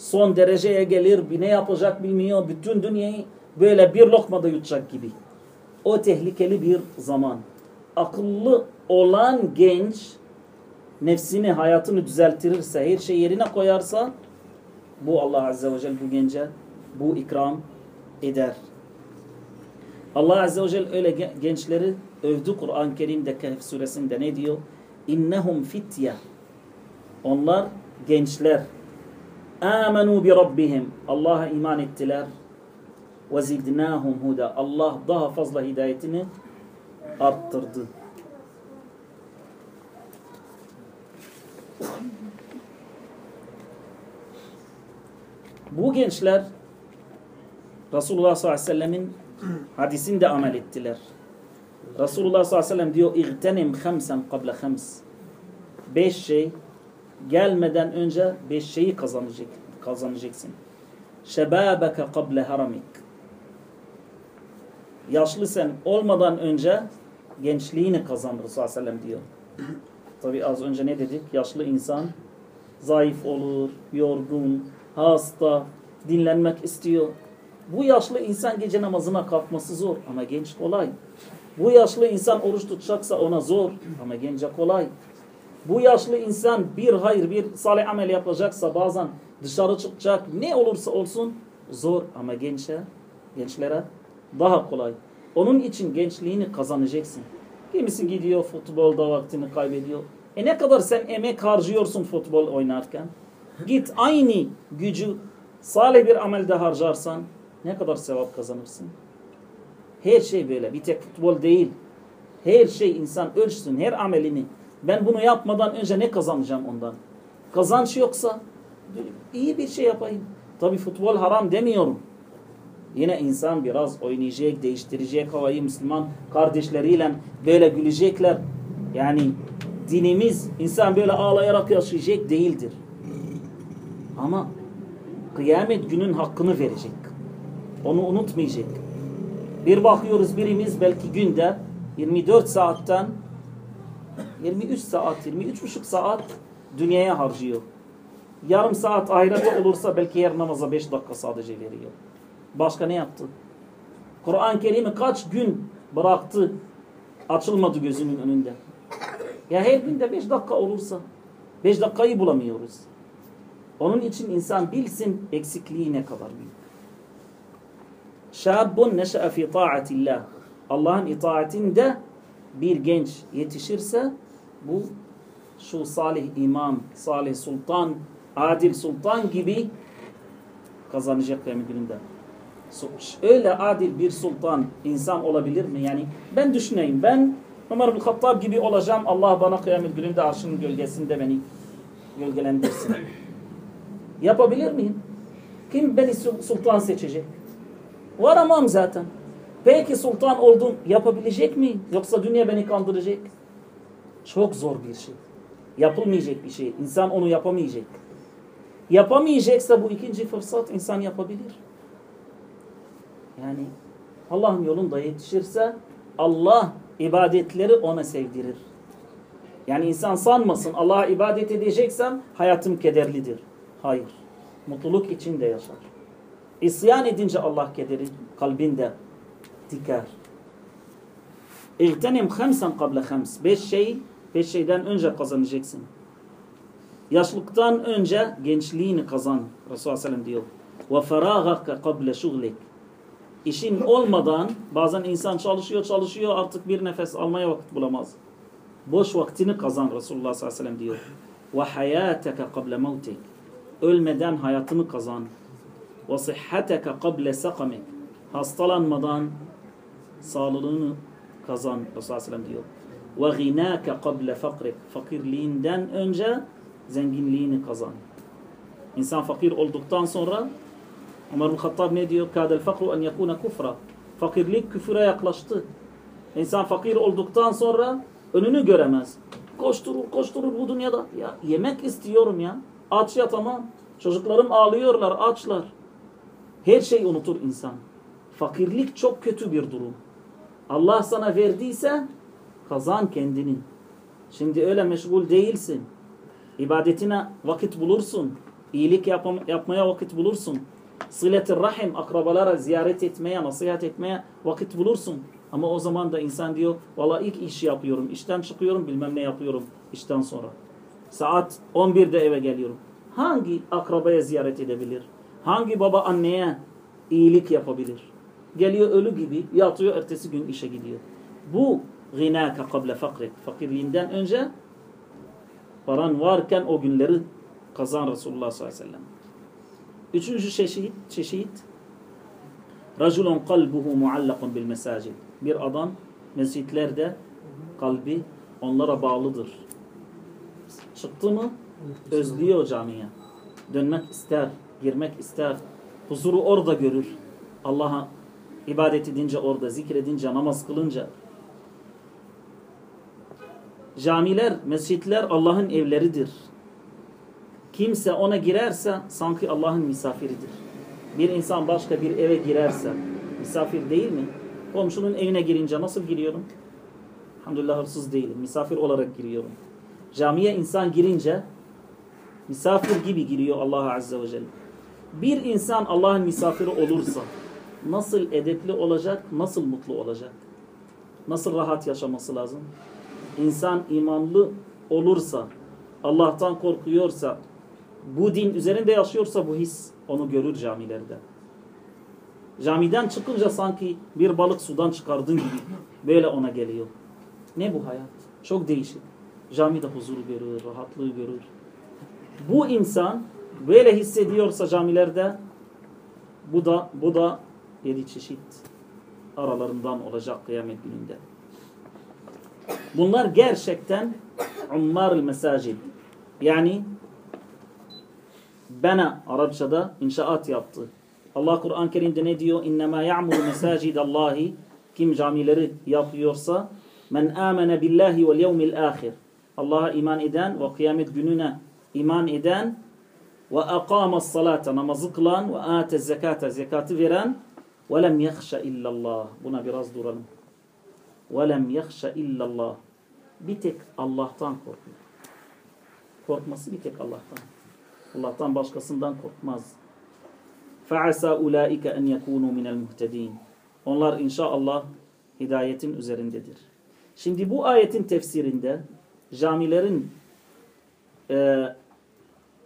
son dereceye gelir, bir ne yapacak bilmiyor, bütün dünyayı böyle bir lokmada yutacak gibi. O tehlikeli bir zaman. Akıllı olan genç nefsini, hayatını düzeltirirse, her şeyi yerine koyarsa bu Allah Azze ve Celle bu gence bu ikram eder. Allah Azze ve Celle öyle gençleri övdü Kur'an-ı Kerim'de Kehf suresinde ne diyor? İnnehum fitye. Onlar gençler. Amenu bi Rabbihim. Allah'a iman ettiler. Ve zidnahum huda. Allah daha fazla hidayetini arttırdı. Bu gençler Resulullah sallallahu aleyhi ve sellemin hadisinde amel ettiler. Resulullah sallallahu aleyhi ve sellem diyor İğtenim khamsen qabla khams. Beş şey gelmeden önce beş şeyi kazanacak, kazanacaksın. Şebabeke kable haramik. Yaşlı sen olmadan önce gençliğini kazan Resulullah sallallahu aleyhi ve sellem diyor. Tabi az önce ne dedik? Yaşlı insan zayıf olur, yorgun, hasta, dinlenmek istiyor. Bu yaşlı insan gece namazına kalkması zor ama genç kolay. Bu yaşlı insan oruç tutacaksa ona zor ama gence kolay. Bu yaşlı insan bir hayır bir salih amel yapacaksa bazen dışarı çıkacak ne olursa olsun zor ama gençe, gençlere daha kolay. Onun için gençliğini kazanacaksın. Kimisi gidiyor futbolda vaktini kaybediyor. E ne kadar sen emek harcıyorsun futbol oynarken? Git aynı gücü salih bir amelde harcarsan ne kadar sevap kazanırsın? Her şey böyle. Bir tek futbol değil. Her şey insan ölçsün. Her amelini. Ben bunu yapmadan önce ne kazanacağım ondan? Kazanç yoksa iyi bir şey yapayım. Tabi futbol haram demiyorum. Yine insan biraz oynayacak, değiştirecek havayı Müslüman kardeşleriyle böyle gülecekler. Yani dinimiz insan böyle ağlayarak yaşayacak değildir. Ama kıyamet günün hakkını verecek. Onu unutmayacak. Bir bakıyoruz birimiz belki günde 24 saatten 23 saat, 23 buçuk saat dünyaya harcıyor. Yarım saat ahirete olursa belki her namaza 5 dakika sadece veriyor. Başka ne yaptı? Kur'an-ı Kerim'i kaç gün bıraktı açılmadı gözünün önünde. Ya her günde 5 dakika olursa 5 dakikayı bulamıyoruz. Onun için insan bilsin eksikliği ne kadar büyük. Şabun neşe'e fi taatillah. Allah'ın itaatinde bir genç yetişirse bu şu salih imam, salih sultan, adil sultan gibi kazanacak kıyamet gününde. Öyle adil bir sultan insan olabilir mi? Yani ben düşüneyim ben Ömer bin Hattab gibi olacağım. Allah bana kıyamet gününde arşının gölgesinde beni gölgelendirsin. Yapabilir miyim? Kim beni sultan seçecek? Varamam zaten. Peki sultan oldum yapabilecek miyim? Yoksa dünya beni kandıracak. Çok zor bir şey. Yapılmayacak bir şey. İnsan onu yapamayacak. Yapamayacaksa bu ikinci fırsat insan yapabilir. Yani Allah'ın yolunda yetişirse Allah ibadetleri ona sevdirir. Yani insan sanmasın Allah'a ibadet edeceksem hayatım kederlidir. Hayır. Mutluluk içinde yaşar. İsyan edince Allah kederi kalbinde diker. İğtenim hamsen kable hams. Beş şey, beş şeyden önce kazanacaksın. Yaşlıktan önce gençliğini kazan. Resulullah sellem diyor. Ve feragaka kable şuglik. İşin olmadan bazen insan çalışıyor çalışıyor artık bir nefes almaya vakit bulamaz. Boş vaktini kazan Resulullah sallallahu aleyhi ve sellem diyor. Ve hayateke kable mevtik. Ölmeden hayatını kazan. Ve sıhhateke kable sakamek. Hastalanmadan sağlığını kazan Resulullah sallallahu diyor. Ve ghinâke kable fakrik. Fakirliğinden önce zenginliğini kazan. İnsan fakir olduktan sonra Ömer Hattab ne diyor? Kâdel fakru en yekûne kufra. Fakirlik küfüre yaklaştı. İnsan fakir olduktan sonra önünü göremez. Koşturur koşturur bu dünyada. Ya yemek istiyorum ya. Aç ya tamam. Çocuklarım ağlıyorlar açlar. Her şeyi unutur insan. Fakirlik çok kötü bir durum. Allah sana verdiyse kazan kendini. Şimdi öyle meşgul değilsin. İbadetine vakit bulursun. İyilik yapam- yapmaya vakit bulursun. Sılet-i rahim, akrabalara ziyaret etmeye, nasihat etmeye vakit bulursun. Ama o zaman da insan diyor, valla ilk iş yapıyorum, işten çıkıyorum, bilmem ne yapıyorum işten sonra. Saat 11'de eve geliyorum. Hangi akrabaya ziyaret edebilir? Hangi baba anneye iyilik yapabilir? Geliyor ölü gibi, yatıyor, ertesi gün işe gidiyor. Bu gınaka kable fakrik. Fakirliğinden önce paran varken o günleri kazan Resulullah sallallahu aleyhi ve sellem. Üçüncü çeşit, çeşit Raculun kalbuhu muallakun bil mesacid. Bir adam mescitlerde kalbi onlara bağlıdır. Çıktı mı özlüyor camiye. Dönmek ister, girmek ister. Huzuru orada görür. Allah'a ibadet edince orada, zikredince, namaz kılınca. Camiler, mescitler Allah'ın evleridir. Kimse ona girerse sanki Allah'ın misafiridir. Bir insan başka bir eve girerse misafir değil mi? Komşunun evine girince nasıl giriyorum? Elhamdülillah hırsız değilim. Misafir olarak giriyorum. Camiye insan girince misafir gibi giriyor Allah Azze ve Celle. Bir insan Allah'ın misafiri olursa nasıl edepli olacak, nasıl mutlu olacak? Nasıl rahat yaşaması lazım? İnsan imanlı olursa, Allah'tan korkuyorsa, bu din üzerinde yaşıyorsa bu his onu görür camilerde. Camiden çıkınca sanki bir balık sudan çıkardığın gibi böyle ona geliyor. Ne bu hayat? Çok değişik. Camide huzuru görür, rahatlığı görür. Bu insan böyle hissediyorsa camilerde bu da bu da yedi çeşit aralarından olacak kıyamet gününde. Bunlar gerçekten ummar mesacid. Yani bana Arapçada inşaat yaptı. Allah Kur'an-ı Kerim'de ne diyor? İnnemâ ya'muru mesâcidallahi Kim camileri yapıyorsa men amene billahi vel yevmil ahir. Allah'a iman eden ve kıyamet gününe iman eden ve aqama salata namazı kılan ve ate zekata zekatı veren ve lem yakhşa illallah. Buna biraz duralım. Ve lem yakhşa illallah. Bir tek Allah'tan korkuyor. Korkması bir tek Allah'tan. Allah'tan başkasından korkmaz. فَعَسَى اُولَٰئِكَ اَنْ يَكُونُوا مِنَ الْمُهْتَد۪ينَ Onlar inşallah hidayetin üzerindedir. Şimdi bu ayetin tefsirinde camilerin e,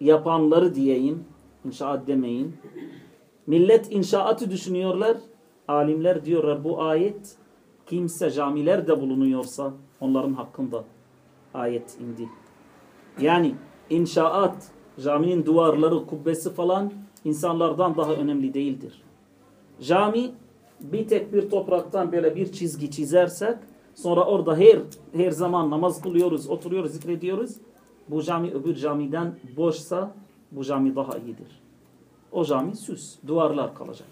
yapanları diyeyim, inşaat demeyin. Millet inşaatı düşünüyorlar. Alimler diyorlar bu ayet kimse camilerde bulunuyorsa onların hakkında ayet indi. Yani inşaat, caminin duvarları, kubbesi falan insanlardan daha önemli değildir. Cami bir tek bir topraktan böyle bir çizgi çizersek sonra orada her her zaman namaz kılıyoruz, oturuyoruz, zikrediyoruz. Bu cami öbür camiden boşsa bu cami daha iyidir. O cami süs, duvarlar kalacak.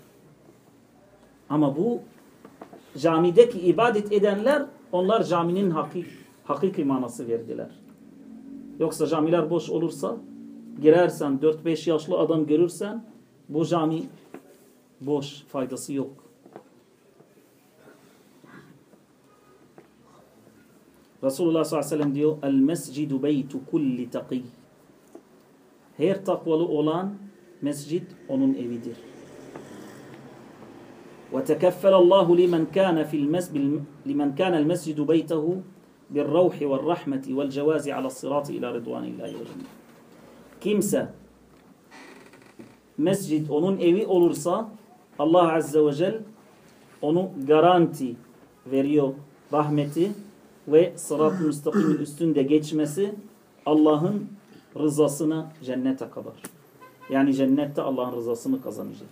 Ama bu camideki ibadet edenler onlar caminin hakik, hakiki manası verdiler. Yoksa camiler boş olursa girersen 4-5 yaşlı adam görürsen bu cami boş faydası yok. Resulullah sallallahu aleyhi ve sellem diyor El mescidu beytu kulli taqi Her takvalı olan mescid onun evidir. وتكفل الله لمن كان في المسجد لمن كان المسجد بيته بالروح والرحمة والجواز على الصراط إلى رضوان الله وجنة kimse mescid onun evi olursa Allah Azze ve Celle onu garanti veriyor rahmeti ve sırat-ı müstakimin üstünde geçmesi Allah'ın rızasına cennete kadar. Yani cennette Allah'ın rızasını kazanacak.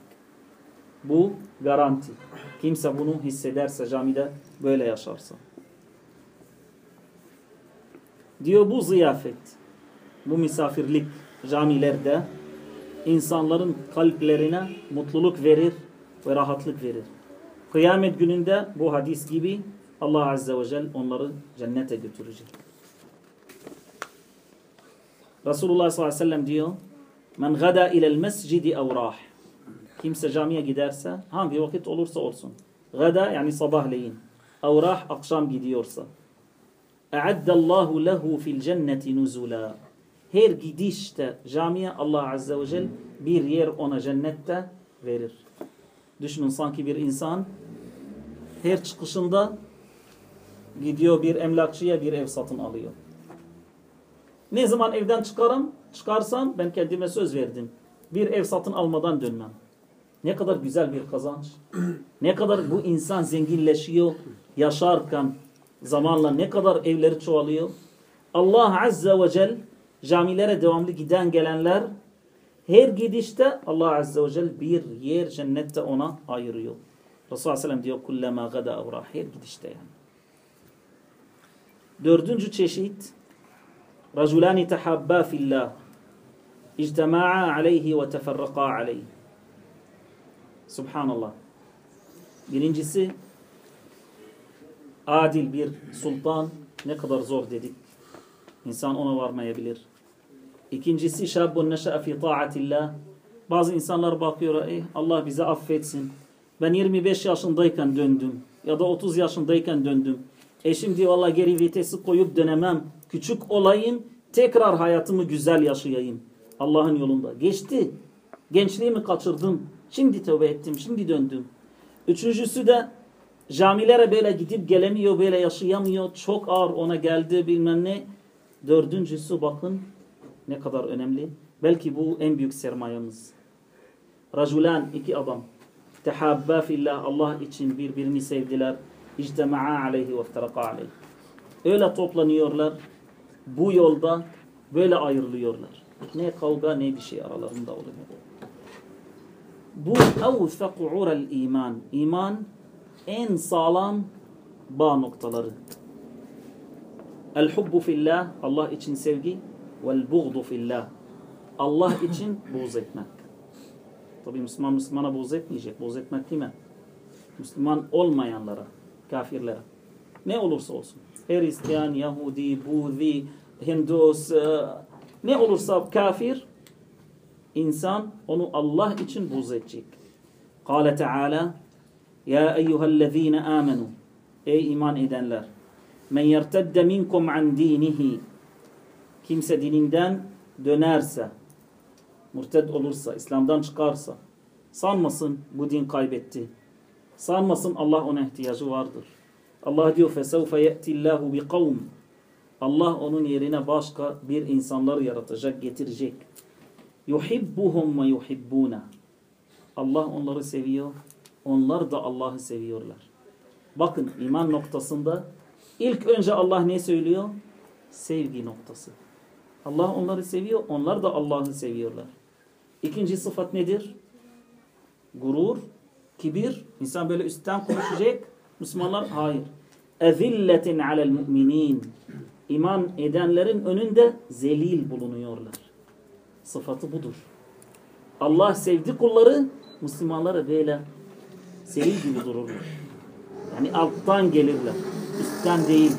Bu garanti. Kimse bunu hissederse camide böyle yaşarsa. Diyor bu ziyafet, bu misafirlik camilerde insanların kalplerine mutluluk verir ve rahatlık verir. Kıyamet gününde bu hadis gibi Allah Azze ve Celle onları cennete götürecek. Resulullah sallallahu aleyhi ve sellem diyor Men gada ilel mescidi evrah Kimse camiye giderse hangi vakit olursa olsun. Gada yani sabahleyin. Evrah akşam gidiyorsa. E'addallahu lehu fil cenneti nuzula. her gidişte camiye Allah Azze ve Celle bir yer ona cennette verir. Düşünün sanki bir insan her çıkışında gidiyor bir emlakçıya bir ev satın alıyor. Ne zaman evden çıkarım, çıkarsam ben kendime söz verdim. Bir ev satın almadan dönmem. Ne kadar güzel bir kazanç. Ne kadar bu insan zenginleşiyor yaşarken zamanla ne kadar evleri çoğalıyor. Allah Azze ve Celle camilere devamlı giden gelenler her gidişte Allah Azze ve Celle bir yer cennette ona ayırıyor. Resulullah Aleyhisselam diyor kullema gada avra her gidişte yani. Dördüncü çeşit Raculani tehabba fillah ictema'a aleyhi ve teferraka aleyhi. Subhanallah. Birincisi adil bir sultan ne kadar zor dedik. İnsan ona varmayabilir. İkincisi şabun neşe'e fi taatillah. Bazı insanlar bakıyor ey Allah bize affetsin. Ben 25 yaşındayken döndüm ya da 30 yaşındayken döndüm. E şimdi valla geri vitesi koyup dönemem. Küçük olayım tekrar hayatımı güzel yaşayayım. Allah'ın yolunda. Geçti. Gençliğimi kaçırdım. Şimdi tövbe ettim. Şimdi döndüm. Üçüncüsü de camilere böyle gidip gelemiyor, böyle yaşayamıyor. Çok ağır ona geldi bilmem ne. Dördüncüsü bakın ne kadar önemli. Belki bu en büyük sermayemiz. Raculan iki adam. Tehabba fillah Allah için birbirini sevdiler. İctema'a aleyhi ve iftaraka aleyhi. Öyle toplanıyorlar. Bu yolda böyle ayrılıyorlar. Ne kavga ne bir şey aralarında oluyor. Bu evfeku urel iman. İman en sağlam bağ noktaları. El hubbu fillah Allah için sevgi vel buğdu fillah Allah için buğz etmek. Tabi Müslüman Müslümana buğz etmeyecek. Buğz etmek kime? Müslüman olmayanlara, kafirlere. Ne olursa olsun. Hristiyan, Yahudi, Buzi, Hindus, e, ne olursa kafir insan onu Allah için buğz edecek. Kale Teala Ya eyyühellezine amenu Ey iman edenler Men yertedde minkum an dinihi Kimse dininden dönerse murted olursa, İslam'dan çıkarsa sanmasın bu din kaybetti. Sanmasın Allah ona ihtiyacı vardır. Allah diyor فَسَوْفَ يَأْتِ اللّٰهُ بِقَوْمٍ Allah onun yerine başka bir insanlar yaratacak, getirecek. yuhibbuhum ve. Allah onları seviyor. Onlar da Allah'ı seviyorlar. Bakın iman noktasında ilk önce Allah ne söylüyor? Sevgi noktası. Allah onları seviyor. Onlar da Allah'ı seviyorlar. İkinci sıfat nedir? Gurur, kibir. İnsan böyle üstten konuşacak. Müslümanlar hayır. Ezilletin alel müminin. İman edenlerin önünde zelil bulunuyorlar. Sıfatı budur. Allah sevdi kulları, Müslümanlara böyle zelil gibi dururlar. Yani alttan gelirler. Üstten değil.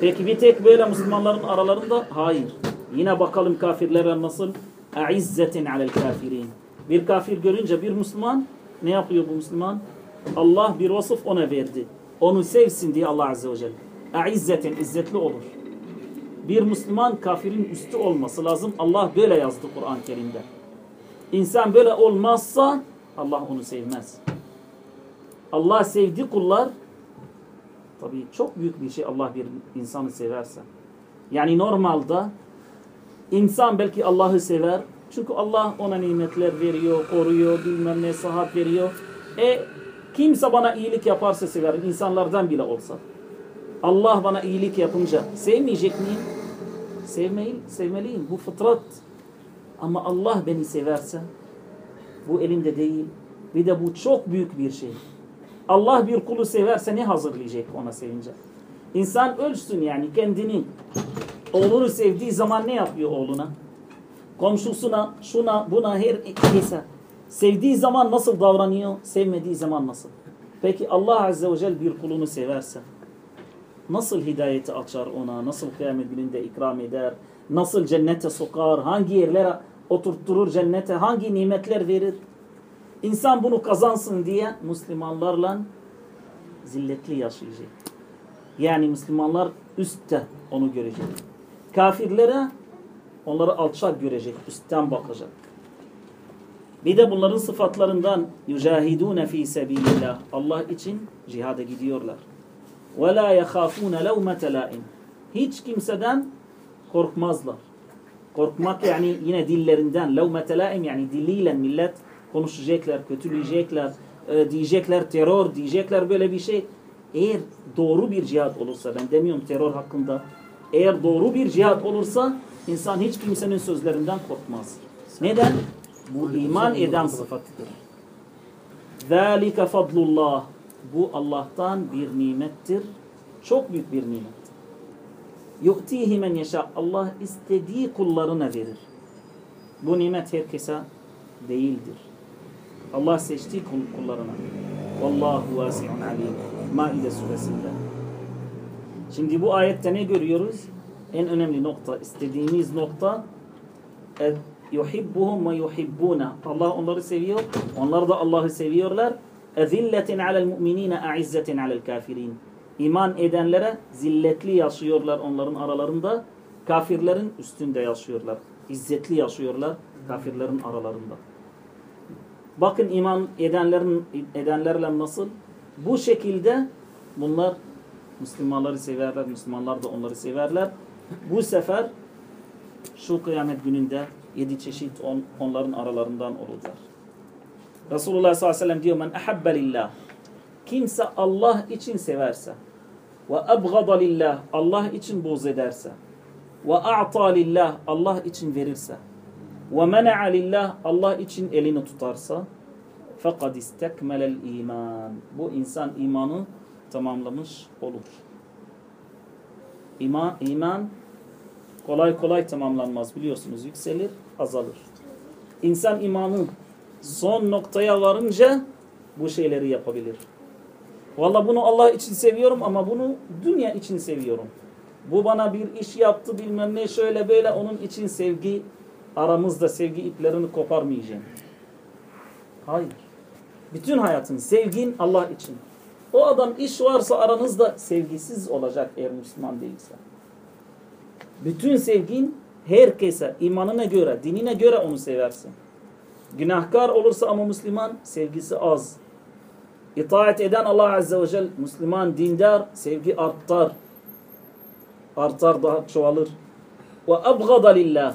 Peki bir tek böyle Müslümanların aralarında? Hayır. Yine bakalım kafirlere nasıl? Aizzetin alel kafirin. Bir kafir görünce bir Müslüman ne yapıyor bu Müslüman? Allah bir vasıf ona verdi. Onu sevsin diye Allah Azze ve Celle. Aizzetin, izzetli olur. Bir Müslüman kafirin üstü olması lazım. Allah böyle yazdı Kur'an-ı Kerim'de. İnsan böyle olmazsa Allah onu sevmez. Allah sevdi kullar tabii çok büyük bir şey Allah bir insanı severse. Yani normalde insan belki Allah'ı sever. Çünkü Allah ona nimetler veriyor, koruyor, bilmem ne sahat veriyor. E kimse bana iyilik yaparsa severim. insanlardan bile olsa. Allah bana iyilik yapınca sevmeyecek miyim? Sevmeyi, sevmeliyim. Bu fıtrat. Ama Allah beni severse bu elimde değil. Bir de bu çok büyük bir şey. Allah bir kulu severse ne hazırlayacak ona sevince? İnsan ölsün yani kendini. Oğlunu sevdiği zaman ne yapıyor oğluna? Komşusuna, şuna, buna her neyse. Sevdiği zaman nasıl davranıyor? Sevmediği zaman nasıl? Peki Allah Azze ve Celle bir kulunu severse nasıl hidayeti açar ona? Nasıl kıyamet gününde ikram eder? Nasıl cennete sokar? Hangi yerlere oturtturur cennete? Hangi nimetler verir? İnsan bunu kazansın diye Müslümanlarla zilletli yaşayacak. Yani Müslümanlar üstte onu görecek. Kafirlere onları alçak görecek, üstten bakacak. Bir de bunların sıfatlarından yücahidune fi sebilillah. Allah için cihada gidiyorlar. Ve la yahafune levmete laim. Hiç kimseden korkmazlar. Korkmak yani yine dillerinden levmete laim yani diliyle millet konuşacaklar, kötüleyecekler, e, diyecekler terör, diyecekler böyle bir şey. Eğer doğru bir cihat olursa, ben demiyorum terör hakkında, eğer doğru bir cihat olursa insan hiç kimsenin sözlerinden korkmaz. Neden? Bu iman eden sıfatıdır. ذَٰلِكَ fadlullah. bu Allah'tan bir nimettir. Çok büyük bir nimet. Yu'tihi men yeşâ. Allah istediği kullarına verir. Bu nimet herkese değildir. Allah seçtiği kullarına. Vallahu vasi'un alim. Maide suresinde. Şimdi bu ayette ne görüyoruz? En önemli nokta, istediğimiz nokta yuhibbuhum ve yuhibbuna. Allah onları seviyor. Onlar da Allah'ı seviyorlar. Ezilletin alel mu'minine a'izzetin alel kafirin. İman edenlere zilletli yaşıyorlar onların aralarında. Kafirlerin üstünde yaşıyorlar. İzzetli yaşıyorlar kafirlerin aralarında. Bakın iman edenlerin edenlerle nasıl? Bu şekilde bunlar Müslümanları severler, Müslümanlar da onları severler. Bu sefer şu kıyamet gününde yedi çeşit on, onların aralarından olacak. Resulullah sallallahu aleyhi ve sellem diyor men ahabbe lillah kimse Allah için severse ve abgada lillah Allah için boz ederse ve a'ta lillah Allah için verirse ve mena'a lillah Allah için elini tutarsa fekad istekmelel iman bu insan imanı tamamlamış olur. İman, iman kolay kolay tamamlanmaz biliyorsunuz. Yükselir, azalır. İnsan imanı son noktaya varınca bu şeyleri yapabilir. Valla bunu Allah için seviyorum ama bunu dünya için seviyorum. Bu bana bir iş yaptı bilmem ne şöyle böyle onun için sevgi aramızda sevgi iplerini koparmayacağım. Hayır. Bütün hayatın sevgin Allah için. O adam iş varsa aranızda sevgisiz olacak eğer Müslüman değilse. Bütün sevgin herkese imanına göre, dinine göre onu seversin. Günahkar olursa ama Müslüman sevgisi az. İtaat eden Allah Azze ve Celle Müslüman dindar sevgi artar. Artar daha çoğalır. Ve abgada lillah.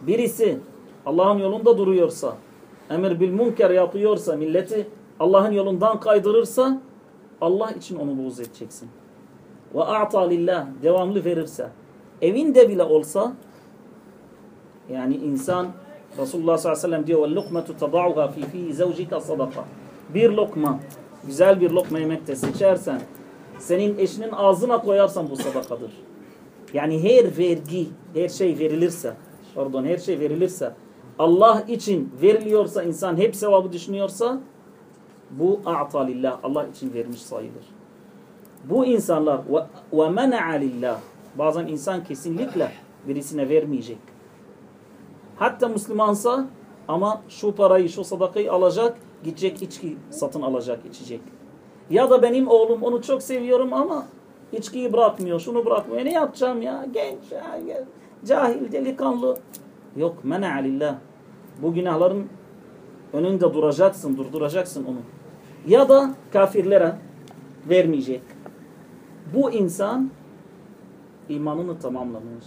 Birisi Allah'ın yolunda duruyorsa, emir bil münker yapıyorsa, milleti Allah'ın yolundan kaydırırsa Allah için onu buğz edeceksin. Ve a'ta lillah devamlı verirse evinde bile olsa yani insan Resulullah sallallahu aleyhi ve sellem diyor lukmetu tada'uha fi fi zevcika sadaka bir lokma güzel bir lokma yemekte seçersen senin eşinin ağzına koyarsan bu sadakadır. Yani her vergi, her şey verilirse, pardon her şey verilirse, Allah için veriliyorsa insan hep sevabı düşünüyorsa, bu a'ta lillah, Allah için vermiş sayılır. Bu insanlar ve mena'a lillah, bazen insan kesinlikle birisine vermeyecek. Hatta Müslümansa ama şu parayı, şu sadakayı alacak, gidecek içki satın alacak, içecek. Ya da benim oğlum onu çok seviyorum ama içkiyi bırakmıyor, şunu bırakmıyor. Ne yapacağım ya? Genç, cahil, delikanlı. Yok, mena'a lillah. Bu günahların önünde duracaksın, durduracaksın onu. Ya da kafirlere vermeyecek. Bu insan imanını tamamlamış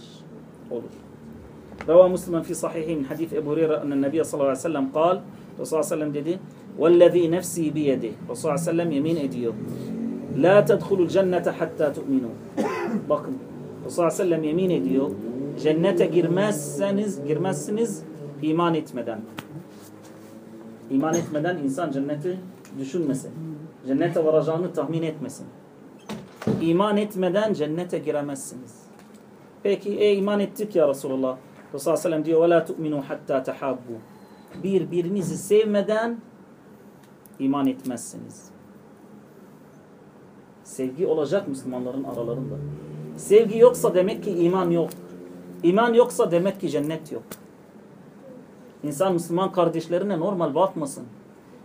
olur. روى مسلم في صحيحه من حديث أبو هريرة أن النبي صلى الله عليه وسلم قال صلى الله عليه وسلم والذي نفسي بيده. صلى الله عليه وسلم يمين أيديه. لا تدخلوا الجنة حتى تؤمنوا. بقم صلى الله عليه وسلم يمين أيديه. جنة جرماسنز جرماسنز إيمان إتمدان إيمان إتمدان إنسان جنته دشون مثلا جنة ورجان تهمين إتمسن إيمان إتمدان جنة جرماسنز بيكي إيه إيمان إتك يا رسول الله؟ Resulullah sellem diyor وَلَا تُؤْمِنُوا حَتَّى تَحَابُّوا Birbirinizi sevmeden iman etmezsiniz. Sevgi olacak Müslümanların aralarında. Sevgi yoksa demek ki iman yok. İman yoksa demek ki cennet yok. İnsan Müslüman kardeşlerine normal bakmasın.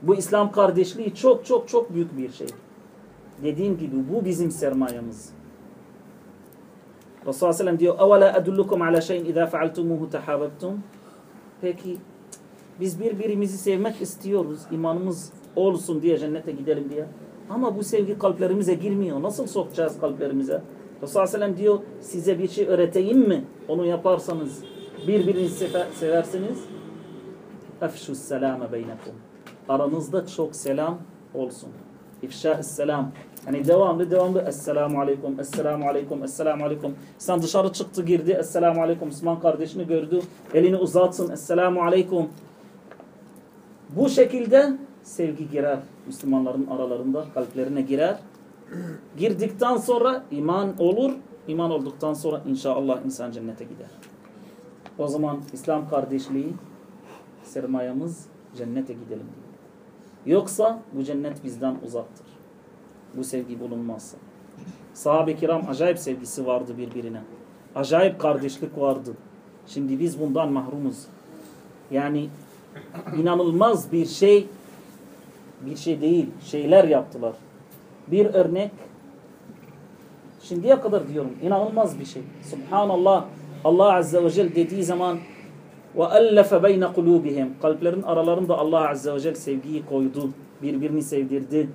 Bu İslam kardeşliği çok çok çok büyük bir şey. Dediğim gibi bu bizim sermayemiz. Resulullah sellem diyor اَوَلَا أَدُلُّكُمْ عَلَى شَيْءٍ اِذَا فَعَلْتُمُهُ تَحَابَبْتُمْ Peki biz birbirimizi sevmek istiyoruz. İmanımız olsun diye cennete gidelim diye. Ama bu sevgi kalplerimize girmiyor. Nasıl sokacağız kalplerimize? Resulullah sellem diyor size bir şey öğreteyim mi? Onu yaparsanız birbirinizi seversiniz. Efşus selame beynekum. Aranızda çok selam olsun. İfşa selam. Yani devamlı devamlı Esselamu Aleyküm, Esselamu Aleyküm, Esselamu Aleyküm. Sen dışarı çıktı girdi, Esselamu Aleyküm. Müslüman kardeşini gördü, elini uzatsın, Esselamu Aleyküm. Bu şekilde sevgi girer Müslümanların aralarında, kalplerine girer. Girdikten sonra iman olur, iman olduktan sonra inşallah insan cennete gider. O zaman İslam kardeşliği sermayemiz cennete gidelim diyor. Yoksa bu cennet bizden uzaktır. Bu sevgi bulunmazsa. Sahabe-i kiram acayip sevgisi vardı birbirine. Acayip kardeşlik vardı. Şimdi biz bundan mahrumuz. Yani inanılmaz bir şey bir şey değil. Şeyler yaptılar. Bir örnek şimdiye kadar diyorum inanılmaz bir şey. Subhanallah Allah Azze ve Celle dediği zaman وَأَلَّفَ بَيْنَ قُلُوبِهِمْ Kalplerin aralarında Allah Azze ve Celle sevgiyi koydu. Birbirini sevdirdi.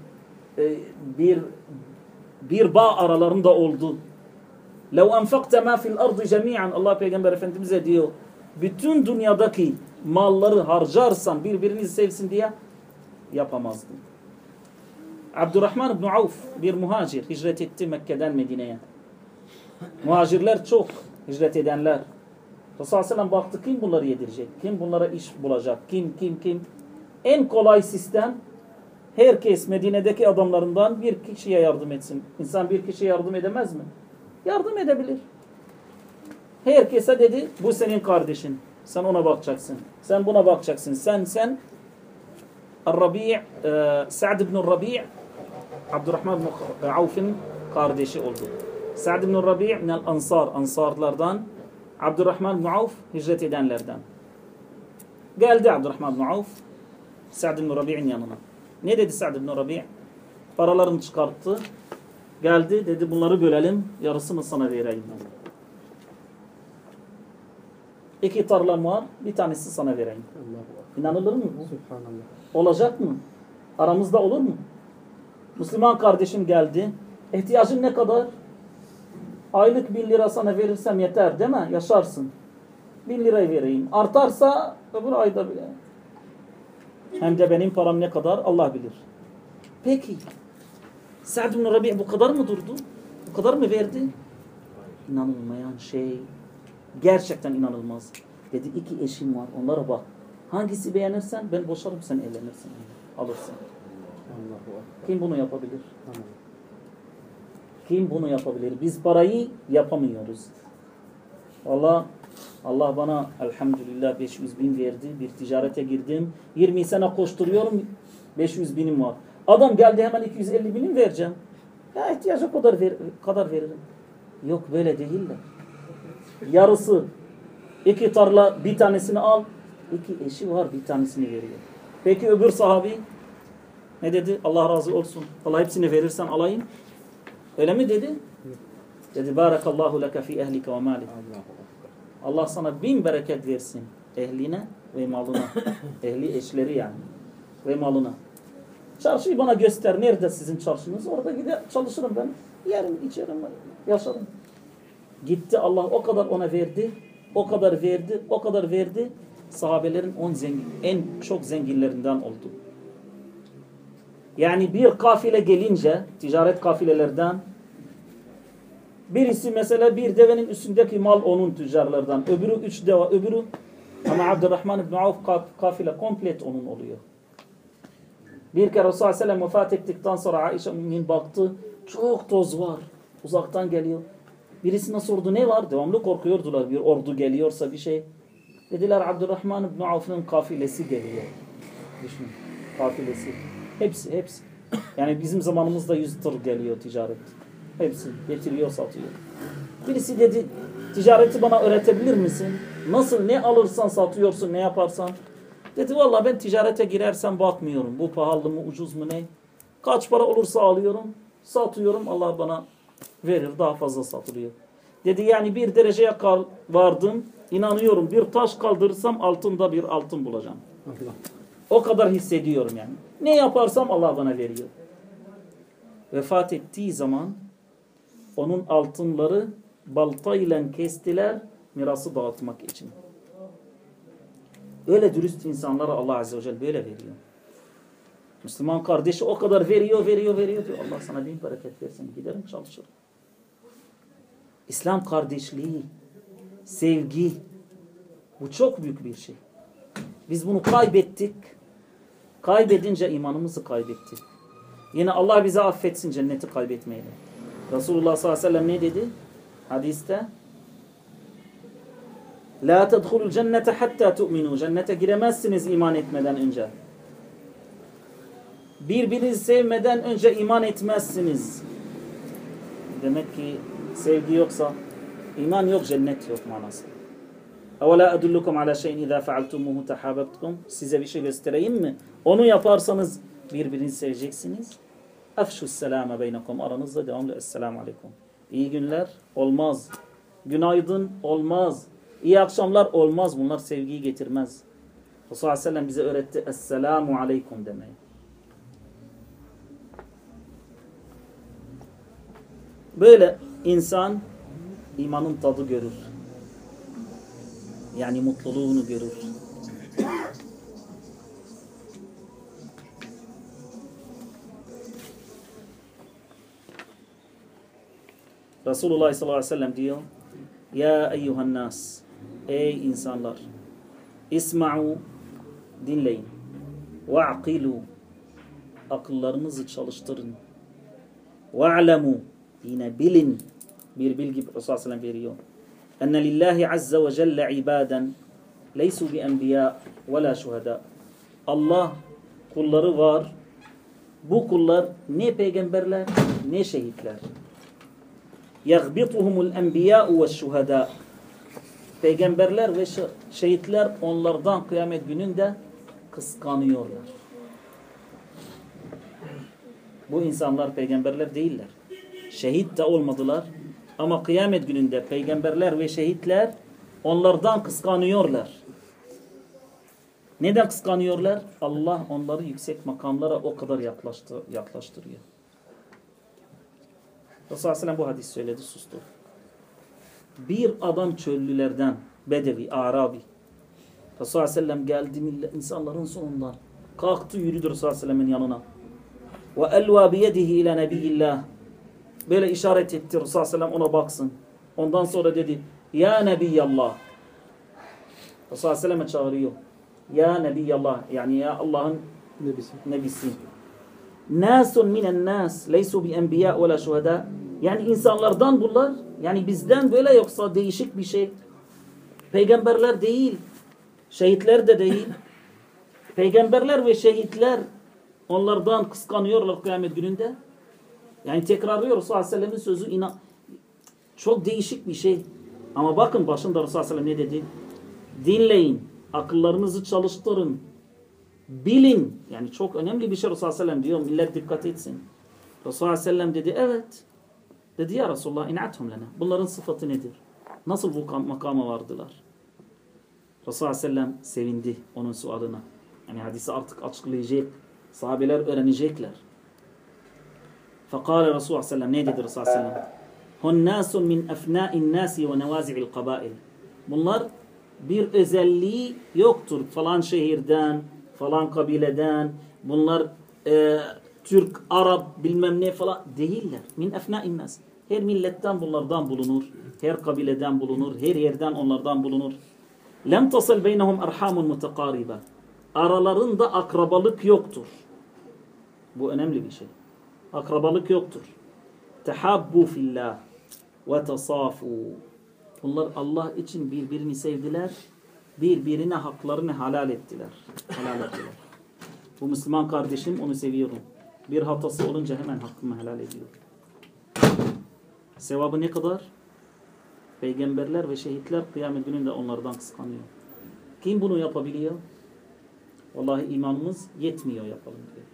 Ee, bir bir bağ aralarında oldu. لَوْ أَنْفَقْتَ مَا فِي الْأَرْضِ جَمِيعًا Allah Peygamber Efendimiz'e diyor. Bütün dünyadaki malları harcarsan birbirini sevsin diye yapamazdın. Abdurrahman ibn Avf bir muhacir hicret etti Mekke'den Medine'ye. Muhacirler çok hicret edenler. Resulullah Aleyhisselam baktı kim bunları yedirecek? Kim bunlara iş bulacak? Kim kim kim? En kolay sistem herkes Medine'deki adamlarından bir kişiye yardım etsin. İnsan bir kişiye yardım edemez mi? Yardım edebilir. Herkese dedi bu senin kardeşin. Sen ona bakacaksın. Sen buna bakacaksın. Sen sen Rabi' e, Sa'd ibn Rabi' Abdurrahman ibn Avf'in kardeşi oldu. Sa'd ibn Rabi' minel ansar. Ansarlardan Abdurrahman ibn Avf hicret edenlerden. Geldi Abdurrahman ibn Avf Sa'd ibn Rabi'in yanına. Ne dedi Sa'd ibn Rabi'? Paralarını çıkarttı. Geldi dedi bunları bölelim. Yarısını sana vereyim. İki tarlam var. Bir tanesi sana vereyim. İnanılır mı? Subhanallah. Olacak mı? Aramızda olur mu? Müslüman kardeşim geldi. İhtiyacın ne kadar? Aylık bin lira sana verirsem yeter değil mi? Yaşarsın. Bin lirayı vereyim. Artarsa öbür ayda bile. Hem de benim param ne kadar Allah bilir. Peki. Sa'd bin Rabi' bu kadar mı durdu? Bu kadar mı verdi? İnanılmayan şey. Gerçekten inanılmaz. Dedi iki eşim var onlara bak. Hangisi beğenirsen ben boşarım sen evlenirsin. Alırsın. Kim bunu yapabilir? Tamam. Kim bunu yapabilir? Biz parayı yapamıyoruz. Valla Allah bana elhamdülillah 500 bin verdi. Bir ticarete girdim. 20 sene koşturuyorum. 500 binim var. Adam geldi hemen 250 binim vereceğim. Ya ihtiyaca kadar, ver, kadar veririm. Yok böyle değiller. Yarısı. iki tarla bir tanesini al. İki eşi var bir tanesini veriyor. Peki öbür sahabi ne dedi? Allah razı olsun. Allah hepsini verirsen alayım. Öyle mi dedi? Dedi barakallahu leke fi ehlike ve malik. Allah sana bin bereket versin ehline ve malına. Ehli eşleri yani ve malına. Çarşıyı bana göster. Nerede sizin çarşınız? Orada gider çalışırım ben. Yerim, içerim, yaşarım. Gitti Allah o kadar ona verdi. O kadar verdi. O kadar verdi. Sahabelerin on zengin, en çok zenginlerinden oldu. Yani bir kafile gelince ticaret kafilelerden birisi mesela bir devenin üstündeki mal onun tüccarlardan. Öbürü üç deva, öbürü ama Abdurrahman ibn Avf kaf- kafile komplet onun oluyor. Bir kere Resulullah Aleyhisselam vefat ettikten sonra Aişe Mümin baktı. Çok toz var. Uzaktan geliyor. Birisine sordu ne var? Devamlı korkuyordular. Bir ordu geliyorsa bir şey. Dediler Abdurrahman ibn Avf'ın kafilesi geliyor. Düşünün. Kafilesi. Hepsi, hepsi. Yani bizim zamanımızda yüz tır geliyor ticaret. Hepsi getiriyor, satıyor. Birisi dedi, ticareti bana öğretebilir misin? Nasıl, ne alırsan satıyorsun, ne yaparsan? Dedi, valla ben ticarete girersem bakmıyorum. Bu pahalı mı, ucuz mu, ne? Kaç para olursa alıyorum, satıyorum. Allah bana verir, daha fazla satılıyor. Dedi yani bir dereceye vardım. İnanıyorum bir taş kaldırırsam altında bir altın bulacağım. Allah. O kadar hissediyorum yani. Ne yaparsam Allah bana veriyor. Vefat ettiği zaman onun altınları baltayla kestiler mirası dağıtmak için. Öyle dürüst insanlara Allah Azze ve Celle böyle veriyor. Müslüman kardeşi o kadar veriyor, veriyor, veriyor diyor. Allah sana bin bereket versin. Giderim çalışırım. İslam kardeşliği, sevgi bu çok büyük bir şey. Biz bunu kaybettik. Kaybedince imanımızı kaybetti. Yine Allah bizi affetsin cenneti kaybetmeyle. Resulullah sallallahu aleyhi ve sellem ne dedi? Hadiste La tedhulul cennete hatta tu'minu. Cennete giremezsiniz iman etmeden önce. Birbirinizi sevmeden önce iman etmezsiniz. Demek ki sevgi yoksa iman yok cennet yok manası. Evela edullukum ala şeyin izâ fealtumuhu tehabbetkum. Size bir şey göstereyim mi? Onu yaparsanız birbirinizi seveceksiniz. Afşus selame beynekum. Aranızda devamlı esselamu aleyküm. İyi günler olmaz. Günaydın olmaz. İyi akşamlar olmaz. Bunlar sevgiyi getirmez. Resulullah Aleyhisselam bize öğretti. Esselamu aleyküm demeyi. Böyle insan imanın tadı görür. Yani mutluluğunu görür. Resulullah sallallahu aleyhi ve sellem diyor Ya eyyuhan nas Ey insanlar İsma'u dinleyin Ve'akilu Akıllarınızı çalıştırın Ve'alemu Yine bilin bir bilgi Resulullah sallallahu aleyhi ve veriyor enne lillahi azze ve celle ibaden leysu bi enbiya ve la şuhada. Allah kulları var. Bu kullar ne peygamberler ne şehitler. Enbiya ve şuhada. Peygamberler ve şehitler onlardan kıyamet gününde kıskanıyorlar. Bu insanlar peygamberler değiller. Şehit de olmadılar. Ama kıyamet gününde peygamberler ve şehitler onlardan kıskanıyorlar. Neden kıskanıyorlar? Allah onları yüksek makamlara o kadar yaklaştı, yaklaştırıyor. Resulullah Aleyhisselam bu hadis söyledi, sustu. Bir adam çöllülerden, Bedevi, Arabi. Resulullah Aleyhisselam geldi millet, insanların sonundan. Kalktı yürüdü Resulullah Aleyhisselam'ın yanına. Ve elva biyedihi ila nebiyillah. Böyle işaret etti Resulullah Aleyhisselam ona baksın. Ondan sonra dedi Ya Nebiyallah. Resulullah Aleyhisselam'a çağırıyor. Ya Nebiyallah. Yani ya Allah'ın Nebisi. nebisi. Nasun minen nas. Leysu bi enbiya ve la şuhada. Yani insanlardan bunlar. Yani bizden böyle yoksa değişik bir şey. Peygamberler değil. Şehitler de değil. Peygamberler ve şehitler onlardan kıskanıyorlar kıyamet gününde. Yani tekrarlıyor Resulullah Aleyhisselam'ın sözü inan çok değişik bir şey. Ama bakın başında Resulullah ne dedi? Dinleyin, akıllarınızı çalıştırın, bilim yani çok önemli bir şey Resulullah Aleyhisselam diyor millet dikkat etsin. Resulullah Aleyhisselam dedi evet. Dedi ya Resulullah inathum lana. Bunların sıfatı nedir? Nasıl bu makama vardılar? Resulullah Aleyhisselam sevindi onun sualına. Yani hadisi artık açıklayacak. Sahabeler öğrenecekler. Fekale Resulullah Aleyhisselam ne dedi Resulullah Aleyhisselam? Hunnâsun min efnâin nâsi ve nevazi'il kabâil. Bunlar bir özelliği yoktur falan şehirden, falan kabileden. Bunlar e, Türk, Arap bilmem ne falan değiller. Min efna'in nas. Her milletten bunlardan bulunur. Her kabileden bulunur. Her yerden onlardan bulunur. Lem tasıl beynehum erhamun mutekariba. Aralarında akrabalık yoktur. Bu önemli bir şey. Akrabalık yoktur. Tehabbu fillah ve tasafu. Bunlar Allah için birbirini sevdiler. Birbirine haklarını halal ettiler. Halal ettiler. Bu Müslüman kardeşim onu seviyorum. Bir hatası olunca hemen hakkımı helal ediyor. Sevabı ne kadar? Peygamberler ve şehitler kıyamet gününde onlardan kıskanıyor. Kim bunu yapabiliyor? Vallahi imanımız yetmiyor yapalım diyor.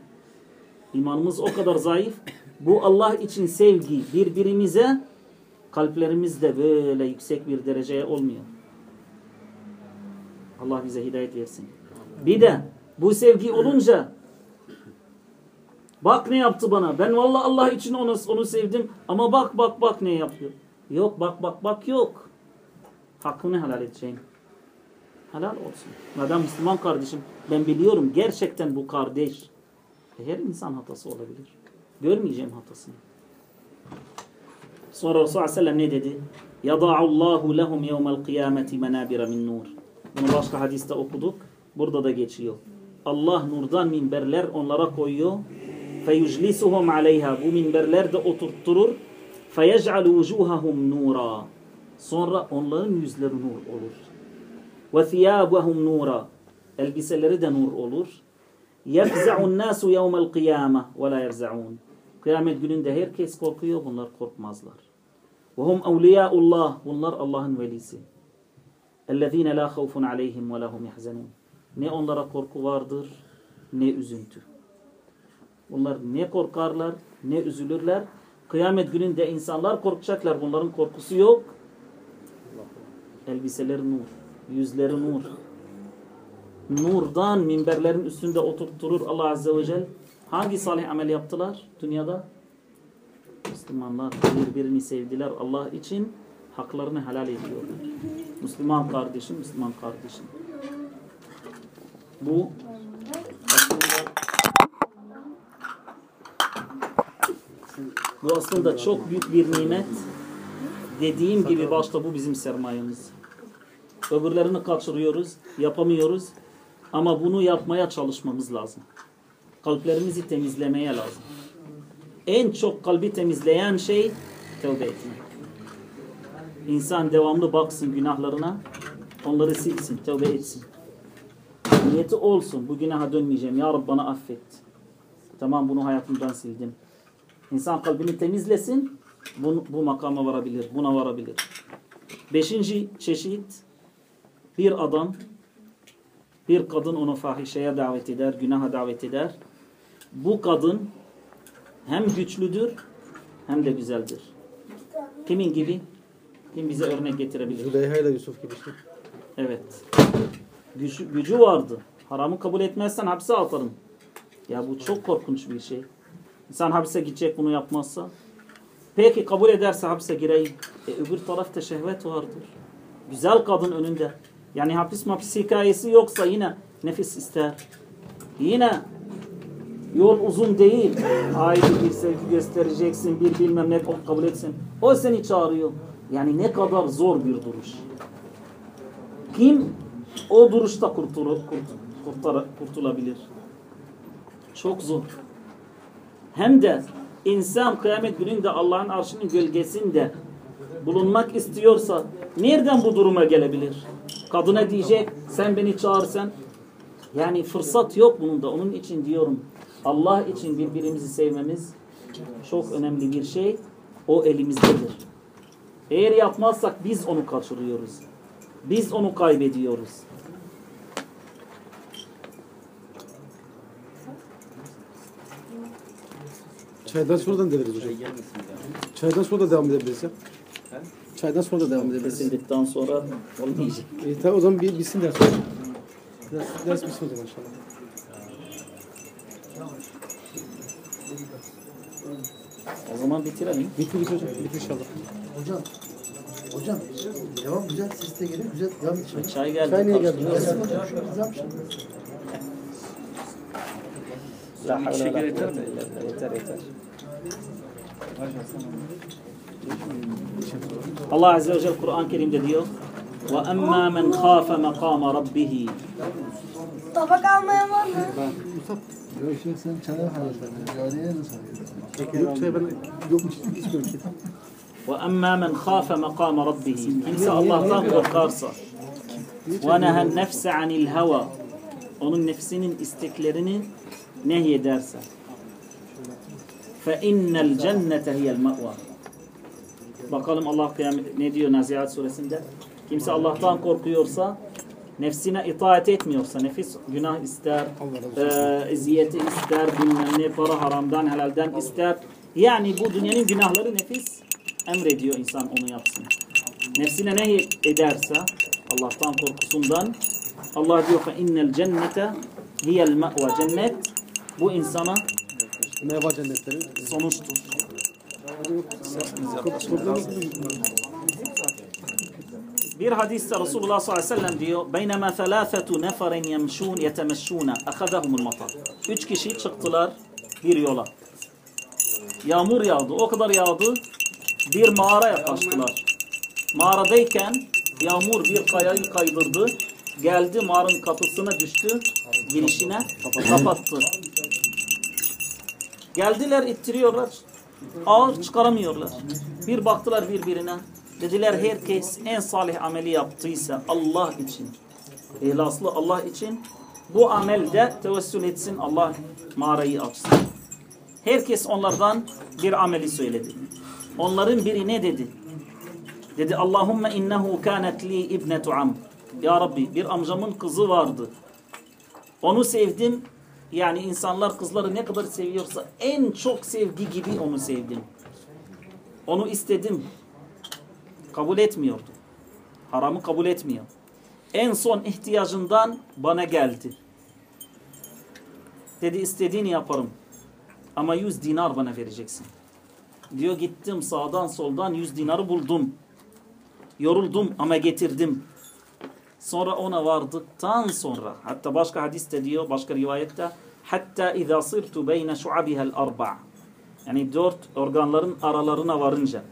İmanımız o kadar zayıf. Bu Allah için sevgi birbirimize Kalplerimiz de böyle yüksek bir dereceye olmuyor. Allah bize hidayet versin. Bir de bu sevgi olunca bak ne yaptı bana. Ben vallahi Allah için onu, onu sevdim ama bak bak bak ne yapıyor. Yok bak bak bak yok. Hakkını helal edeceğim. Helal olsun. Madem Müslüman kardeşim ben biliyorum gerçekten bu kardeş. Her insan hatası olabilir. Görmeyeceğim hatasını. Sonra Resulullah Aleyhisselam ne dedi? يَضَعُ اللّٰهُ لَهُمْ يَوْمَ الْقِيَامَةِ مَنَابِرَ مِنْ نُورٍ Bunu başka hadiste okuduk. Burada da geçiyor. Allah nurdan minberler onlara koyuyor. فَيُجْلِسُهُمْ عَلَيْهَا Bu minberler de oturtturur. فَيَجْعَلُ وُجُوهَهُمْ نُورًا Sonra onların yüzleri nur olur. وَثِيَابَهُمْ نُورًا Elbiseleri de nur olur. يَفْزَعُ النَّاسُ يَوْمَ الْقِيَامَةِ وَلَا يَرْزَعُونَ Kıyamet gününde herkes korkuyor, bunlar korkmazlar. وَهُمْ اَوْلِيَاءُ اللّٰهِ Bunlar Allah'ın velisi. اَلَّذ۪ينَ لَا خَوْفٌ عَلَيْهِمْ وَلَا هُمْ يَحْزَنُونَ Ne onlara korku vardır, ne üzüntü. Bunlar ne korkarlar, ne üzülürler. Kıyamet gününde insanlar korkacaklar. Bunların korkusu yok. Elbiseleri nur, yüzleri nur. Nurdan minberlerin üstünde oturtturur Allah Azze ve Celle. Hangi salih amel yaptılar dünyada? Müslümanlar birbirini sevdiler Allah için haklarını helal ediyorlar. Müslüman kardeşim, Müslüman kardeşim. Bu aslında bu aslında çok büyük bir nimet. Dediğim gibi başta bu bizim sermayemiz. Öbürlerini kaçırıyoruz, yapamıyoruz. Ama bunu yapmaya çalışmamız lazım. Kalplerimizi temizlemeye lazım. En çok kalbi temizleyen şey tövbe etmek. İnsan devamlı baksın günahlarına, onları silsin, tövbe etsin. Niyeti olsun, bu günaha dönmeyeceğim. Ya Rabbi bana affet. Tamam bunu hayatımdan sildim. İnsan kalbini temizlesin, bu, bu makama varabilir, buna varabilir. Beşinci çeşit, bir adam, bir kadın onu fahişeye davet eder, günaha davet eder. Bu kadın hem güçlüdür hem de güzeldir. Kimin gibi? Kim bize örnek getirebilir? Züleyha ile Yusuf gibi işte. Evet. Gücü, gücü vardı. Haramı kabul etmezsen hapse atarım. Ya bu çok korkunç bir şey. İnsan hapse gidecek bunu yapmazsa. Peki kabul ederse hapse gireyim. E, öbür tarafta şehvet vardır. Güzel kadın önünde. Yani hapis mapis hikayesi yoksa yine nefis ister. Yine yol uzun değil. Ayrı bir sevgi göstereceksin. Bir bilmem ne kabul etsin. O seni çağırıyor. Yani ne kadar zor bir duruş. Kim o duruşta kurtulur, kurtar, kurtulabilir? Çok zor. Hem de insan kıyamet gününde Allah'ın arşının gölgesinde bulunmak istiyorsa nereden bu duruma gelebilir? Kadına diyecek sen beni çağırsan yani fırsat yok bunun da. Onun için diyorum Allah için birbirimizi sevmemiz çok önemli bir şey. O elimizdedir. Eğer yapmazsak biz onu kaçırıyoruz. Biz onu kaybediyoruz. Çaydan sonra da deliriz hocam. Çaydan sonra da devam edebiliriz ya. Çaydan sonra da devam edebiliriz. Kesildikten sonra olmayacak. İyi tamam o zaman bir bitsin ders. Ders, ders bitsin o zaman inşallah. O zaman bitirelim. Bitti bitti hocam. Bitti inşallah. Hocam, hocam devam güzel ses de geliyor, güzel devam edeceğim. Çay geldi. Çay niye geldi? karşılıyoruz. Yasin hocam şunu güzel bir şey. La havle ve la kuvvete illa billah. Yeter yeter. Allah Azze ve Celle Kur'an-ı Kerim'de diyor وَأَمَّا مَنْ خَافَ مَقَامَ رَبِّهِ Tabak almaya var mı? Yok şey sen çayı hallettin. Yarıya da soruyorsun. Yok çay ben yok içmiyorum ki. وَأَمَّا مَنْ خَافَ مَقَامَ رَبِّهِ Kimse Allah'tan korkarsa وَنَهَا النَّفْسَ عَنِ الْهَوَى Onun nefsinin isteklerini nehyederse فَاِنَّ الْجَنَّةَ هِيَ الْمَأْوَى Bakalım Allah kıyamet ne diyor Nazihat suresinde? Kimse Allah'tan korkuyorsa, nefsine itaat etmiyorsa, nefis günah ister, e, eziyeti ister, bilmem ne, para haramdan, helalden ister. Yani bu dünyanın günahları nefis emrediyor insan onu yapsın. Nefsine ne ederse Allah'tan korkusundan Allah diyor fe innel cennete hiyel me've cennet bu insana Meyve cennetleri. sonuçtur. Bir hadiste Resulullah sallallahu aleyhi ve sellem diyor Beynema thalâfetu neferin yemşûn yetemeşşûne Akhadahumul matar Üç kişi çıktılar bir yola. Yağmur yağdı. O kadar yağdı. Bir mağaraya kaçtılar. Mağaradayken yağmur bir kayayı kaydırdı. Geldi mağaranın kapısına düştü. Girişine kapattı. Geldiler ittiriyorlar. Ağır çıkaramıyorlar. Bir baktılar birbirine. Dediler herkes en salih ameli yaptıysa Allah için, ihlaslı Allah için bu amelde tevessül etsin Allah mağarayı açsın. Herkes onlardan bir ameli söyledi. Onların biri ne dedi? Dedi Allahümme innehu kânet li ibnetu am. Ya Rabbi bir amcamın kızı vardı. Onu sevdim. Yani insanlar kızları ne kadar seviyorsa en çok sevgi gibi onu sevdim. Onu istedim. Kabul etmiyordu. Haramı kabul etmiyor. En son ihtiyacından bana geldi. Dedi istediğini yaparım. Ama 100 dinar bana vereceksin. Diyor gittim sağdan soldan 100 dinarı buldum. Yoruldum ama getirdim. Sonra ona vardıktan sonra hatta başka hadiste diyor başka rivayette hatta izâ sirtu beyne şu'abihel arba' yani dört organların aralarına varınca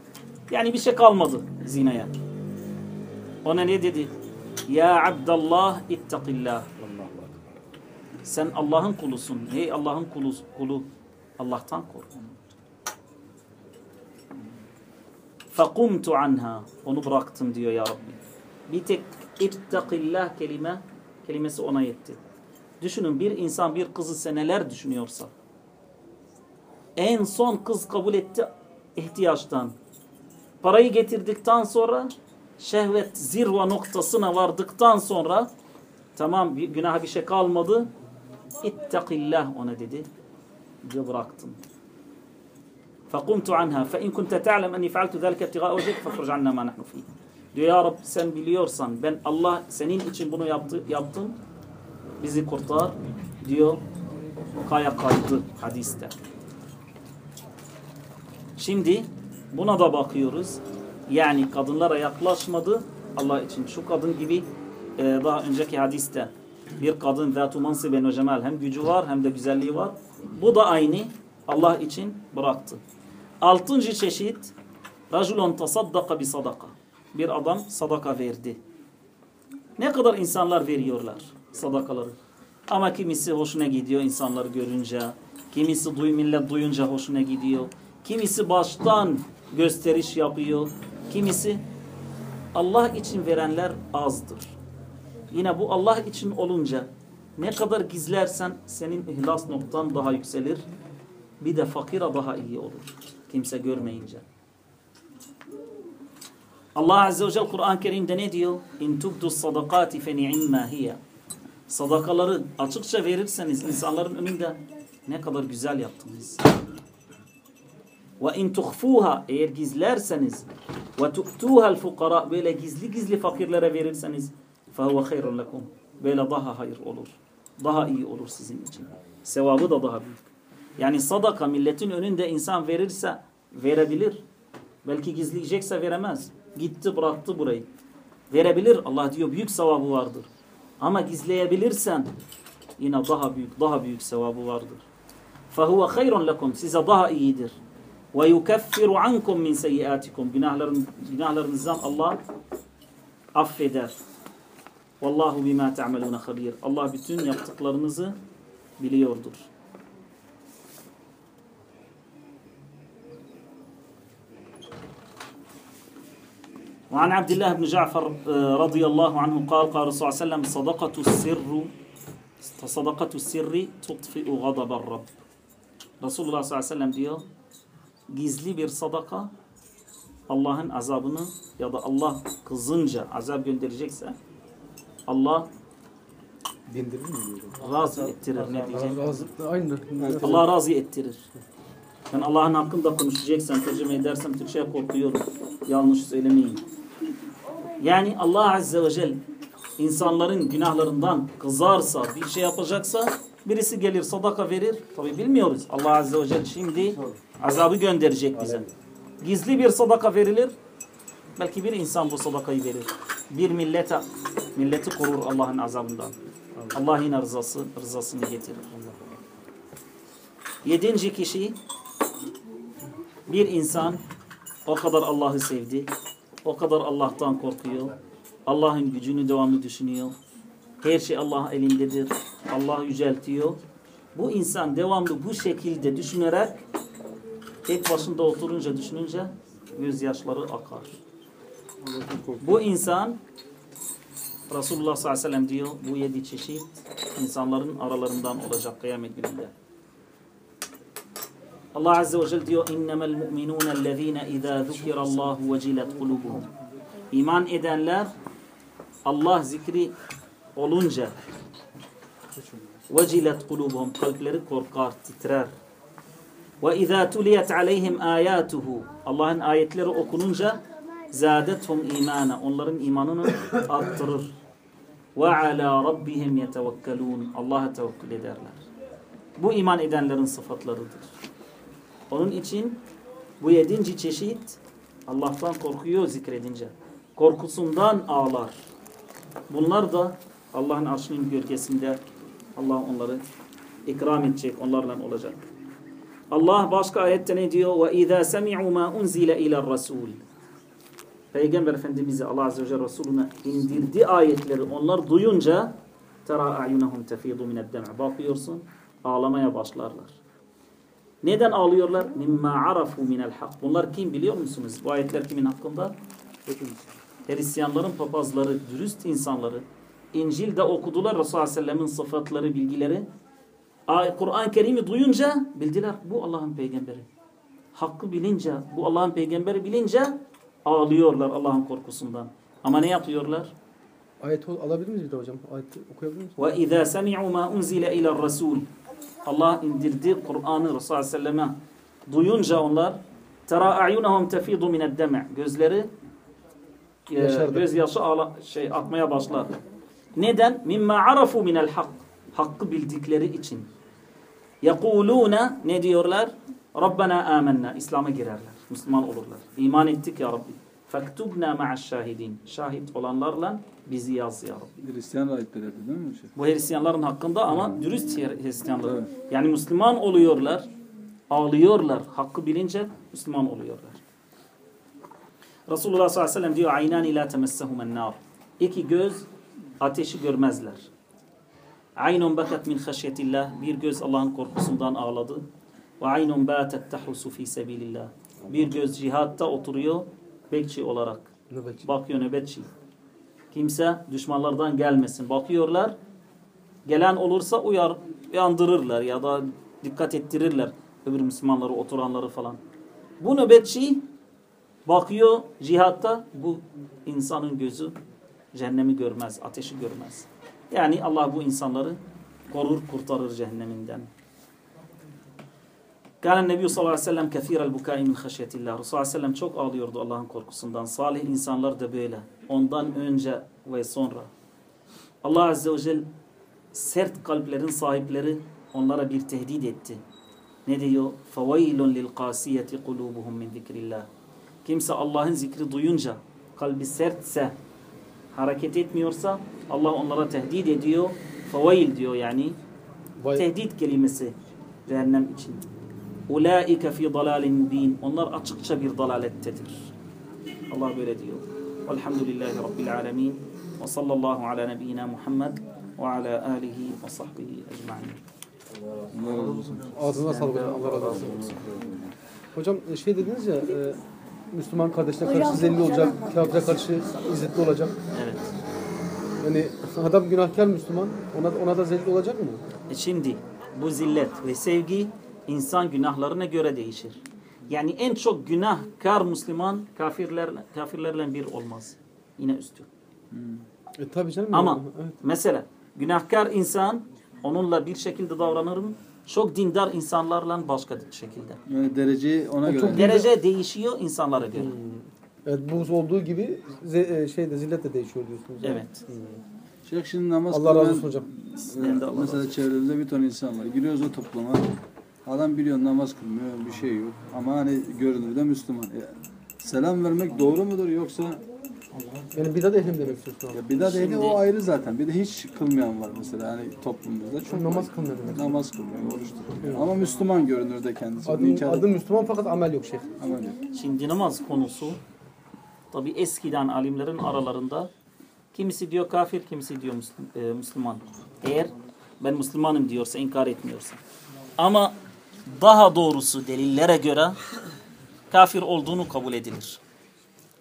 yani bir şey kalmadı zinaya. Ona ne dedi? Ya Abdallah ittakillah. Sen Allah'ın kulusun. Hey Allah'ın kulu. Allah'tan kork. Fakumtu anha. Onu bıraktım diyor ya Rabbi. Bir tek ittakillah kelime kelimesi ona yetti. Düşünün bir insan bir kızı seneler düşünüyorsa en son kız kabul etti ihtiyaçtan. Parayı getirdikten sonra şehvet zirva noktasına vardıktan sonra tamam bir günah bir şey kalmadı. İttakillah ona dedi. Diye bıraktım. فَقُمْتُ عَنْهَا فَاِنْ كُنْتَ تَعْلَمْ اَنِّي فَعَلْتُ ذَلْكَ ابْتِغَاءَ وَجْهِكَ فَخْرُجْ عَنَّا مَا نَحْنُ فِيهِ Diyor ya Rab sen biliyorsan ben Allah senin için bunu yaptı, yaptım. Bizi kurtar diyor. Kaya kaydı hadiste. Şimdi buna da bakıyoruz. Yani kadınlara yaklaşmadı Allah için. Şu kadın gibi e, daha önceki hadiste bir kadın zatu mansiben ve cemal hem gücü var hem de güzelliği var. Bu da aynı Allah için bıraktı. Altıncı çeşit raculun tasaddaka bi. Bir adam sadaka verdi. Ne kadar insanlar veriyorlar sadakaları. Ama kimisi hoşuna gidiyor insanları görünce. Kimisi duy, millet duyunca hoşuna gidiyor. Kimisi baştan gösteriş yapıyor. Kimisi Allah için verenler azdır. Yine bu Allah için olunca ne kadar gizlersen senin ihlas noktan daha yükselir. Bir de fakira daha iyi olur. Kimse görmeyince. Allah Azze ve Celle Kur'an-ı Kerim'de ne diyor? İn tubdu sadakati fe ni'imma hiye. Sadakaları açıkça verirseniz insanların önünde ne kadar güzel yaptınız. Ve in tuhfuha eğer gizlerseniz ve tu'tuha'l fukara böyle gizli gizli fakirlere verirseniz fehuve hayrun lekum. Böyle daha hayır olur. Daha iyi olur sizin için. Sevabı da daha büyük. Yani sadaka milletin önünde insan verirse verebilir. Belki gizleyecekse veremez. Gitti bıraktı burayı. Verebilir. Allah diyor büyük sevabı vardır. Ama gizleyebilirsen yine daha büyük daha büyük sevabı vardır. فَهُوَ خَيْرٌ لَكُمْ Size daha iyidir. وَيُكَفِّرُ عَنْكُمْ مِنْ سَيِّئَاتِكُمْ Günahların, Günahlarınızdan Allah affeder. Vallahu bima ta'malun habir. Allah bütün yaptıklarınızı biliyordur. وعن عبد الله بن جعفر رضي الله عنه قال قال رسول الله صلى الله عليه وسلم صدقة السر صدقة السر تطفئ غضب الرب Resulullah sallallahu aleyhi ve sellem diyor gizli bir sadaka Allah'ın azabını ya da Allah kızınca azap gönderecekse Allah Dindirir mi diyor? razı ettirir ne diyeceğim. Razı, aynı. Allah razı ettirir. Ben Allah'ın hakkında konuşacaksam, tercüme edersem Türkçe'ye korkuyorum. Yanlış söylemeyin. Yani Allah Azze ve Celle insanların günahlarından kızarsa, bir şey yapacaksa birisi gelir sadaka verir. Tabi bilmiyoruz. Allah Azze ve Celle şimdi azabı gönderecek bize. Gizli bir sadaka verilir. Belki bir insan bu sadakayı verir. Bir millete, milleti korur Allah'ın azabından. Allah yine rızası, rızasını getirir. Yedinci kişi bir insan o kadar Allah'ı sevdi. O kadar Allah'tan korkuyor. Allah'ın gücünü devamlı düşünüyor. Her şey Allah elindedir. Allah yüceltiyor. Bu insan devamlı bu şekilde düşünerek tek başında oturunca düşününce gözyaşları akar. Bu insan Resulullah sallallahu aleyhi ve sellem diyor bu yedi çeşit insanların aralarından olacak kıyamet gününde. الله عز وجل ديو إنما المؤمنون الذين إذا ذكر الله وجلت قلوبهم. إيمان إذن لا الله ذكري أولنجا وجلت قلوبهم قلب لركوركار تترار وإذا تليت عليهم آياته الله آيات لر أكلنجا زادتهم إيمانا أولرن إيماننا أطرر وعلى ربهم يتوكلون الله توكل دارلار بو إيمان إذن لرن صفات لردر. Onun için bu yedinci çeşit Allah'tan korkuyor zikredince. Korkusundan ağlar. Bunlar da Allah'ın arşının gölgesinde Allah onları ikram edecek, onlarla olacak. Allah başka ayette ne diyor? وَاِذَا سَمِعُوا مَا اُنْزِلَ اِلَى الرَّسُولِ Peygamber Efendimiz'e Allah Azze ve Celle Resulüne indirdi ayetleri onlar duyunca تَرَى اَعْيُنَهُمْ تَفِيضُ مِنَ الدَّمْعِ Bakıyorsun ağlamaya başlarlar. Neden ağlıyorlar? مِمَّا عَرَفُوا مِنَ الْحَقِّ Bunlar kim biliyor musunuz? Bu ayetler kimin hakkında? Hristiyanların papazları, dürüst insanları. İncil'de okudular Resulullah Aleyhisselam'ın sıfatları, bilgileri. Ay- Kur'an-ı Kerim'i duyunca bildiler bu Allah'ın peygamberi. Hakkı bilince, bu Allah'ın peygamberi bilince ağlıyorlar Allah'ın korkusundan. Ama ne yapıyorlar? Ayet alabilir miyiz bir de hocam? Ayeti okuyabilir miyiz? وَاِذَا سَمِعُوا مَا اُنْزِلَ اِلَى الرَّسُولِ Allah indirdiği Kur'an'ı Resulullah Aleyhisselam'a duyunca onlar tera a'yunahum tefidu mined deme gözleri e, gözyaşı ağla, şey atmaya başlar. Neden? Mimma arafu min minel hak. Hakkı bildikleri için. Yekuluna ne diyorlar? Rabbena amennâ. İslam'a girerler. Müslüman olurlar. İman ettik ya Rabbi. Faktubna ma'aş-şahidin. Şahit olanlarla bizi yaz ya Rabbi. Hristiyan rahipleri değil mi? Şey? Bu Hristiyanların hakkında ama hmm. dürüst Hristiyanlar. Evet. Yani Müslüman oluyorlar, ağlıyorlar. Hakkı bilince Müslüman oluyorlar. Resulullah sallallahu aleyhi ve sellem diyor aynani la temessehumen nar. İki göz ateşi görmezler. Aynun bakat min haşyetillah. Bir göz Allah'ın korkusundan ağladı. Ve aynun batet tahusu fi sebilillah. Bir göz cihatta oturuyor, bekçi olarak. Nöbetçi. Bakıyor nöbetçi. Kimse düşmanlardan gelmesin. Bakıyorlar. Gelen olursa uyar, uyandırırlar ya da dikkat ettirirler öbür Müslümanları, oturanları falan. Bu nöbetçi bakıyor cihatta bu insanın gözü cehennemi görmez, ateşi görmez. Yani Allah bu insanları korur, kurtarır cehenneminden. Kâne Nebi sallallahu aleyhi ve sellem kethîrel bukâi min haşyetillah. Resulullah sallallahu aleyhi ve sellem çok ağlıyordu Allah'ın korkusundan. Salih insanlar da böyle. Ondan önce ve sonra. Allah azze ve celle sert kalplerin sahipleri onlara bir tehdit etti. Ne diyor? فَوَيْلٌ لِلْقَاسِيَةِ قُلُوبُهُمْ مِنْ ذِكْرِ اللّٰهِ Kimse Allah'ın zikri duyunca kalbi sertse hareket etmiyorsa Allah onlara tehdit ediyor. فَوَيْل diyor yani. Vay, Tehdit kelimesi cehennem için. Ulaike fi dalalin mubin. Onlar açıkça bir dalalettedir. Allah böyle diyor. Velhamdülillahi Rabbil alemin. Ve sallallahu ala nebiyyina Muhammed ve ala alihi ve sahbihi ecma'in. Allah razı olsun. ağzına sağlık hocam. Allah razı olsun. Hocam e, şey dediniz ya e, Müslüman kardeşine karşı zelli olacak, kafire karşı izzetli olacak. Evet. Yani adam günahkar Müslüman, ona, ona da zelli olacak mı? E şimdi bu zillet ve sevgi insan günahlarına göre değişir. Yani en çok günahkar Müslüman kafirlerle, kafirlerle bir olmaz. Yine üstü. E tabii canım. Ama Evet. mesela günahkar insan onunla bir şekilde davranırım. Çok dindar insanlarla başka şekilde. Yani dereceyi ona göre. Derece değişiyor insanlara göre. Evet bu olduğu gibi e, şey de zillet de değişiyor diyorsunuz. Evet. Şeyh şimdi namaz Allah razı olsun hocam. Evet, mesela çevremizde bir ton insan var. Giriyoruz o topluma. Adam biliyor namaz kılmıyor, bir şey yok. Ama hani görünürde Müslüman. E, selam vermek doğru mudur yoksa Yani bidat ehlim demek istiyorsun abi. ya bidat ehli o ayrı zaten. Bir de hiç kılmayan var mesela hani toplumumuzda. Çok Namaz kılmıyor demek. Namaz kılmıyor, oruç tutuyor. Ama Müslüman görünürde kendisi. Adım, İnkar- adım Müslüman fakat amel yok şeyh. Ama yok. Şimdi namaz konusu tabi eskiden alimlerin aralarında kimisi diyor kafir, kimisi diyor e, Müslüman. Eğer ben Müslümanım diyorsa, inkar etmiyorsa. Ama daha doğrusu delillere göre kafir olduğunu kabul edilir.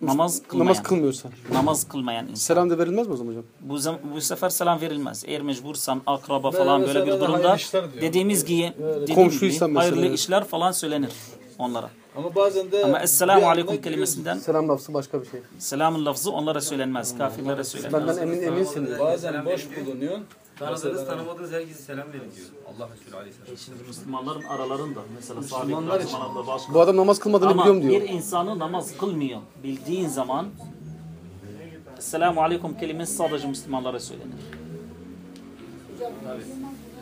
Namaz kılmayan. Namaz kılmıyorsa. namaz kılmayan insan. Selam da verilmez mi o zaman hocam? Bu, bu sefer selam verilmez. Eğer mecbursan, akraba falan böyle bir durumda dediğimiz gibi, dediğim Komşuysan gibi mesela. hayırlı işler falan söylenir onlara. Ama bazen de Ama Esselamu Aleyküm kelimesinden Selam lafzı başka bir şey. selamın lafzı onlara söylenmez. Kafirlere söylenmez. Benden emin eminsin. bazen boş bulunuyor. Tanıdığınız tanımadığınız herkese selam verin diyor. Allah Resulü Aleyhisselam. Şimdi Müslümanların aralarında mesela Müslümanlar için başka. Bu adam namaz kılmadığını Ama biliyorum diyor. bir insanı namaz kılmıyor bildiğin zaman Esselamu Aleyküm kelimesi sadece Müslümanlara söylenir.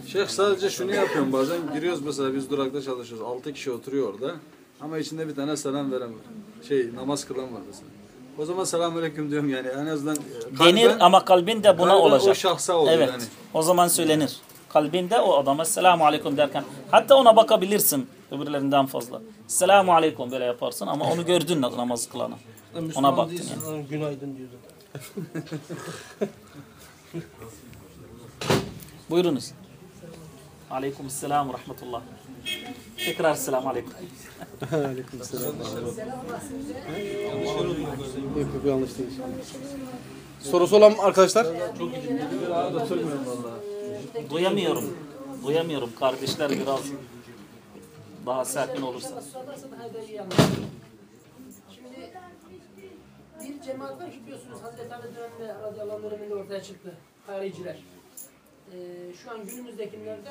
Şeyh sadece şunu yapıyorum bazen. Giriyoruz mesela biz durakta çalışıyoruz. 6 kişi oturuyor orada. Ama içinde bir tane selam veren var. Şey namaz kılan var mesela. O zaman selamünaleyküm diyorum yani en azından e, Denir kalben- ama kalbinde buna kalben olacak. O şahsa oluyor Evet. yani. O zaman söylenir. Kalbinde o adama selamu aleyküm derken hatta ona bakabilirsin öbürlerinden fazla. Selamu aleyküm böyle yaparsın ama onu gördün namaz kılana. Ona baktın yani. Günaydın diyordu. Buyurunuz. Aleyküm selam ve rahmetullah. Tekrar selamu aleyküm. Aleyküm selam. Yok yok yanlış değil. Sorusu olan arkadaşlar? Duyamıyorum. Duyamıyorum. Kardeşler biraz daha sakin olursa. Şimdi bir cemaat var ki biliyorsunuz Hazreti Ali döneminde radıyallahu anh döneminde ortaya çıktı. Hariciler. Ee, şu an günümüzdekilerde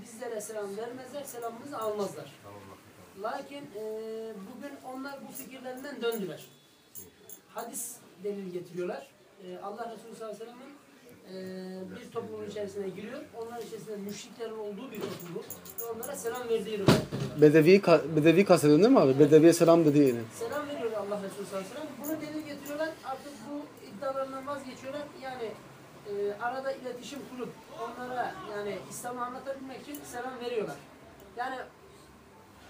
bizlere selam vermezler, selamımızı almazlar. Lakin e, bugün onlar bu fikirlerinden döndüler. Hadis delil getiriyorlar. E, Allah Resulü sallallahu aleyhi ve sellem'in e, bir toplumun içerisine giriyor. Onların içerisinde müşriklerin olduğu bir topluluk. Ve onlara selam verdiği rivayet. Bedevi, ka- bedevi kastediyorsun değil mi abi? Bedeviye selam dediği yine. selam veriyor Allah Resulü sallallahu aleyhi ve sellem. Bunu delil getiriyorlar. Artık bu iddialarından vazgeçiyorlar. Yani e, arada iletişim kurup onlara yani İslam'ı anlatabilmek için selam veriyorlar. Yani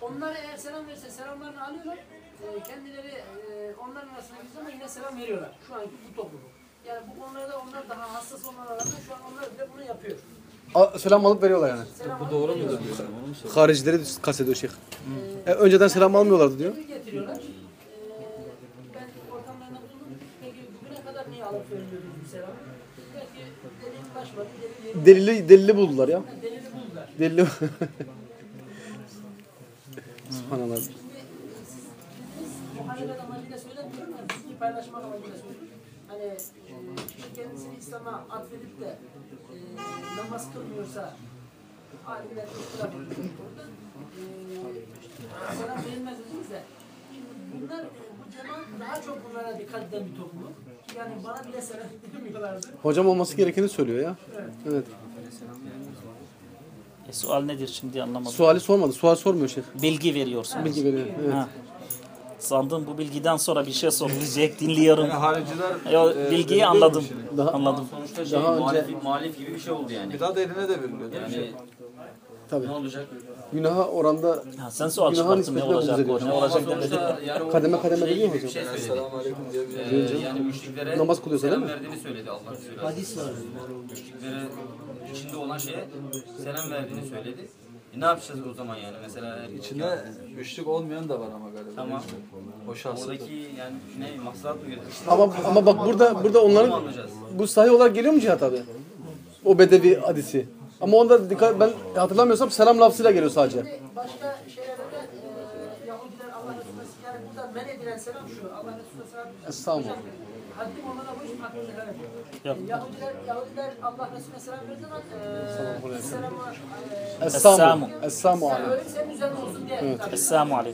onlar eğer selam verirse selamlarını alıyorlar. E, kendileri e, onların arasına girdiği zaman yine selam veriyorlar. Şu anki bu topluluk. Yani bu konularda onlar daha hassas olmalarına rağmen şu an onlar bile bunu yapıyor. A- selam alıp veriyorlar yani. Selam bu doğru mudur? Haricileri kastediyor şeyh. E, önceden selam almıyorlardı diyor. Getiriyorlar. Ee, ben ortamlarında bulundum. Peki bugüne kadar niye alıp vermiyordunuz bu selamı? Belki delil ulaşmadı, delil yeri Delili, delili buldular ya. delili. Subhanallah. Paylaşmak amacıyla söylüyorum. Hani e, kendisini İslam'a atfedip de e, namaz kılmıyorsa alimler ihtilaf ediyor bu konuda. E, selam verilmez dediniz de şimdi bunlar bu cemaat daha çok bunlara dikkat eden bir topluluk. Yani bana bile selam vermiyorlardı. Hocam olması gerekeni söylüyor ya. Evet. E, sual nedir şimdi anlamadım. Suali sormadı. Sual sormuyor şeyh. Bilgi veriyorsun. Bilgi veriyor. Evet. Ha. Sandım bu bilgiden sonra bir şey sorulacak dinliyorum. Hariciler Yo, e, bilgiyi anladım. Daha, Anladım. Sonuçta şey, Daha önce- muhalif, muhalif gibi bir şey oldu yani. Bidat eline de veriliyor mi? Yani tabii. ne olacak? Günaha oranda Ha, sen sual Günahın çıkarttın ne nispetine olacak ne olacak yani Kademe kademe şey biliyor hocam. şey. Selamun aleyküm diye bir Ee, yani müşriklere Namaz kılıyorsa selam değil mi? verdiğini söyledi Allah Resulü. Hadis var. Müşriklere içinde olan şeye selam verdiğini söyledi. E ne yapacağız o zaman yani mesela İçinde müşrik olmayan da var ama galiba. Tamam. O şahsı. oradaki yani ne maslahat mı gerekir? ama ama bak burada burada onların bu sahih olarak geliyor mu cihat abi? O bedevi hadisi. Ama onda dikkat ben hatırlamıyorsam selam lafzıyla geliyor sadece. Başka şeylerde de e, Yahudiler Allah Resulü yani burada men edilen selam şu. Allah Resulü selam. Estağfurullah. Haddim onlara bu iş hakkında helal. Yahudiler, Yahudiler Allah Resulüne selam verdiği zaman eee selamı Esselamu. Esselamu aleyküm. öyle senin üzerine olsun diye. Esselamu aleyküm.